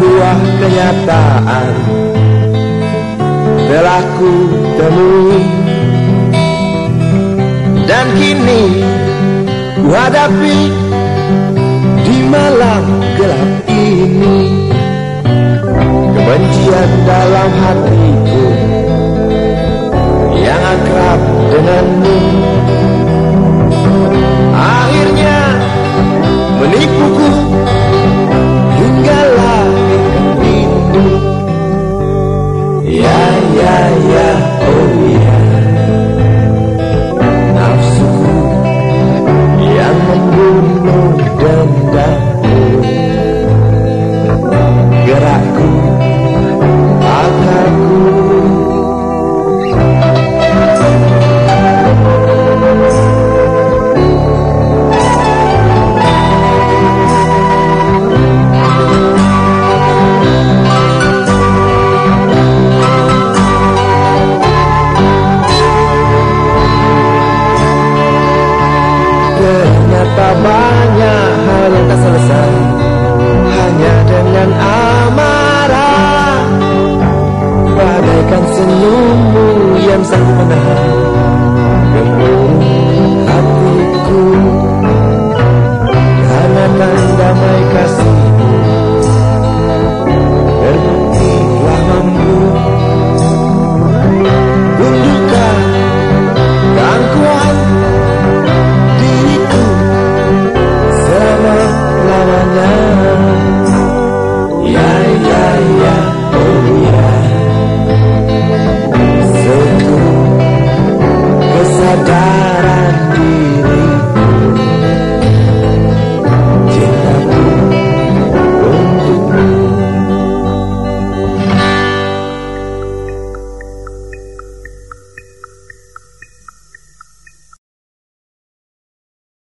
sebuah kenyataan. Telah ku temui. Dan kini ku hadapi di malam gelap ini. Kebencian dan banyak hal yang tak selesai. Hanya dengan amarah. Bagaikan senyummu yang sangat menahan.